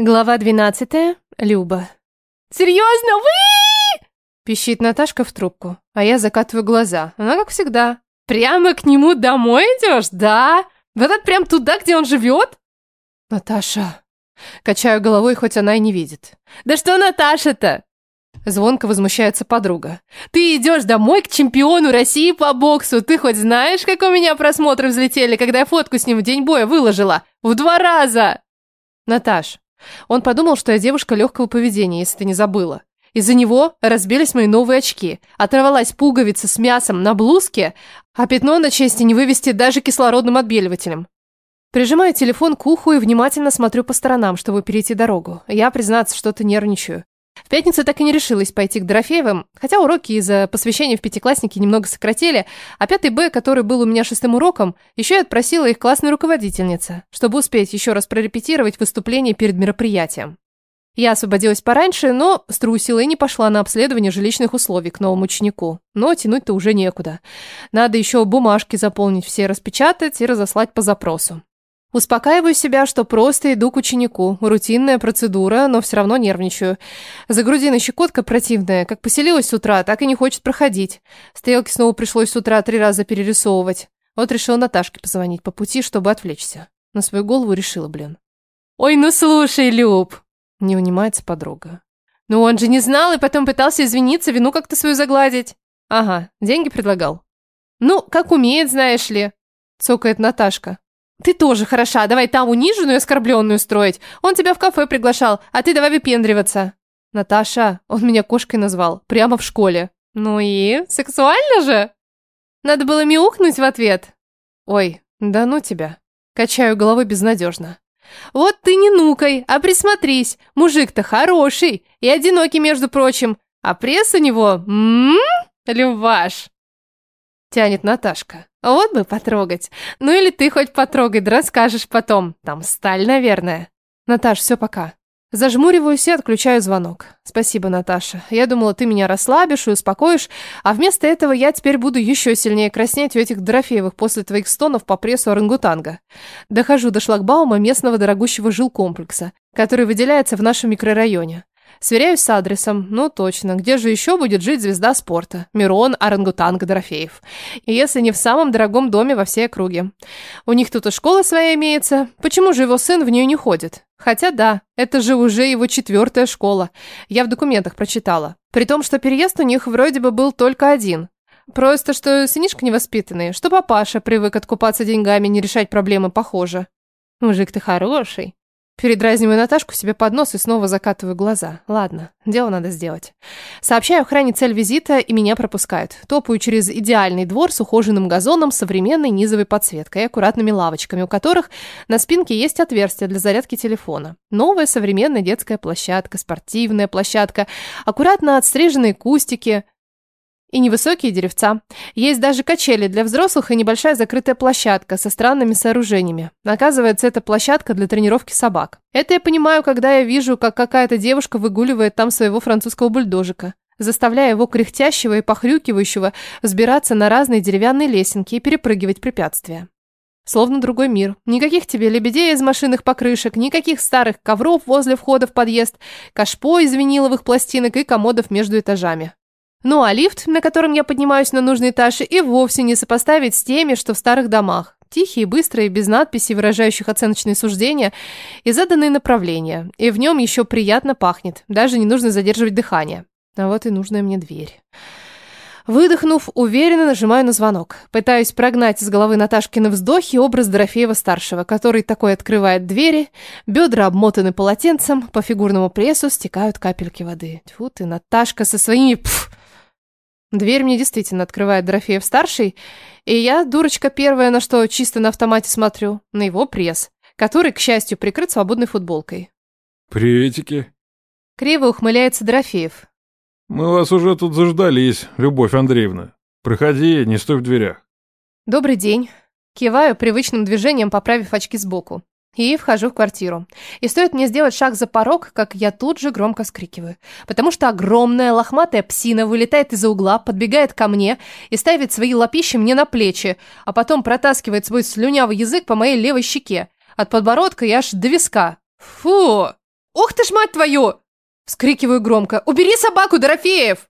Глава 12. Люба. «Серьезно, вы?» Пищит Наташка в трубку, а я закатываю глаза. Она как всегда. «Прямо к нему домой идешь, да? В этот прям туда, где он живет?» «Наташа...» Качаю головой, хоть она и не видит. «Да что Наташа-то?» Звонко возмущается подруга. «Ты идешь домой к чемпиону России по боксу. Ты хоть знаешь, как у меня просмотры взлетели, когда я фотку с ним в день боя выложила? В два раза!» «Наташ, он подумал, что я девушка легкого поведения, если ты не забыла. Из-за него разбились мои новые очки, оторвалась пуговица с мясом на блузке, а пятно на чести не вывести даже кислородным отбеливателем. Прижимаю телефон к уху и внимательно смотрю по сторонам, чтобы перейти дорогу. Я, признаться, что-то нервничаю. В пятницу так и не решилась пойти к Дорофеевым, хотя уроки из-за посвящения в пятиклассники немного сократили, а пятый Б, который был у меня шестым уроком, еще и отпросила их классная руководительница, чтобы успеть еще раз прорепетировать выступление перед мероприятием. Я освободилась пораньше, но струсила и не пошла на обследование жилищных условий к новому ученику. Но тянуть-то уже некуда. Надо еще бумажки заполнить все, распечатать и разослать по запросу. Успокаиваю себя, что просто иду к ученику. Рутинная процедура, но все равно нервничаю. За грудиной щекотка противная. Как поселилась с утра, так и не хочет проходить. Стрелки снова пришлось с утра три раза перерисовывать. Вот решила Наташке позвонить по пути, чтобы отвлечься. На свою голову решила, блин. «Ой, ну слушай, Люб!» Не унимается подруга. «Ну он же не знал и потом пытался извиниться, вину как-то свою загладить». «Ага, деньги предлагал». «Ну, как умеет, знаешь ли», — цокает Наташка. «Ты тоже хороша, давай там униженную и оскорбленную строить. Он тебя в кафе приглашал, а ты давай выпендриваться». «Наташа, он меня кошкой назвал, прямо в школе». «Ну и? Сексуально же?» Надо было мяукнуть в ответ. «Ой, да ну тебя». Качаю головой безнадежно. «Вот ты не нукай, а присмотрись. Мужик-то хороший и одинокий, между прочим. А пресс у него... Ммм, Любаш!» Тянет Наташка. Вот бы потрогать. Ну или ты хоть потрогай, да расскажешь потом. Там сталь, наверное. Наташ, все пока. Зажмуриваюсь и отключаю звонок. Спасибо, Наташа. Я думала, ты меня расслабишь и успокоишь, а вместо этого я теперь буду еще сильнее краснеть у этих Дорофеевых после твоих стонов по прессу орангутанга. Дохожу до шлагбаума местного дорогущего жилкомплекса, который выделяется в нашем микрорайоне. Сверяюсь с адресом. Ну, точно. Где же еще будет жить звезда спорта? Мирон Орангутанг Дорофеев. И если не в самом дорогом доме во всей округе. У них тут и школа своя имеется. Почему же его сын в нее не ходит? Хотя да, это же уже его четвертая школа. Я в документах прочитала. При том, что переезд у них вроде бы был только один. Просто что сынишка невоспитанный, что папаша привык откупаться деньгами, не решать проблемы, похоже. Мужик ты хороший. Передразниваю Наташку себе под нос и снова закатываю глаза. Ладно, дело надо сделать. Сообщаю охране цель визита, и меня пропускают. Топаю через идеальный двор с ухоженным газоном, современной низовой подсветкой и аккуратными лавочками, у которых на спинке есть отверстие для зарядки телефона. Новая современная детская площадка, спортивная площадка, аккуратно отстриженные кустики, и невысокие деревца. Есть даже качели для взрослых и небольшая закрытая площадка со странными сооружениями. Оказывается, это площадка для тренировки собак. Это я понимаю, когда я вижу, как какая-то девушка выгуливает там своего французского бульдожика, заставляя его кряхтящего и похрюкивающего взбираться на разные деревянные лесенки и перепрыгивать препятствия. Словно другой мир. Никаких тебе лебедей из машинных покрышек, никаких старых ковров возле входа в подъезд, кашпо из виниловых пластинок и комодов между этажами. Ну а лифт, на котором я поднимаюсь на нужный этаж, и вовсе не сопоставить с теми, что в старых домах. Тихие, быстрые, без надписей, выражающих оценочные суждения и заданные направления. И в нем еще приятно пахнет, даже не нужно задерживать дыхание. А вот и нужная мне дверь. Выдохнув, уверенно нажимаю на звонок. Пытаюсь прогнать из головы Наташкины вздохи образ Дорофеева-старшего, который такой открывает двери, бедра обмотаны полотенцем, по фигурному прессу стекают капельки воды. Тьфу ты, Наташка со своими... Пф, Дверь мне действительно открывает Дорофеев-старший, и я, дурочка первая, на что чисто на автомате смотрю, на его пресс, который, к счастью, прикрыт свободной футболкой. «Приветики». Криво ухмыляется Дорофеев. «Мы вас уже тут заждались, Любовь Андреевна. Проходи, не стой в дверях». «Добрый день». Киваю привычным движением, поправив очки сбоку. И вхожу в квартиру. И стоит мне сделать шаг за порог, как я тут же громко скрикиваю. Потому что огромная лохматая псина вылетает из-за угла, подбегает ко мне и ставит свои лапищи мне на плечи, а потом протаскивает свой слюнявый язык по моей левой щеке. От подбородка и аж до виска. Фу! Ах ты ж мать твою! Вскрикиваю громко. Убери собаку, Дорофеев!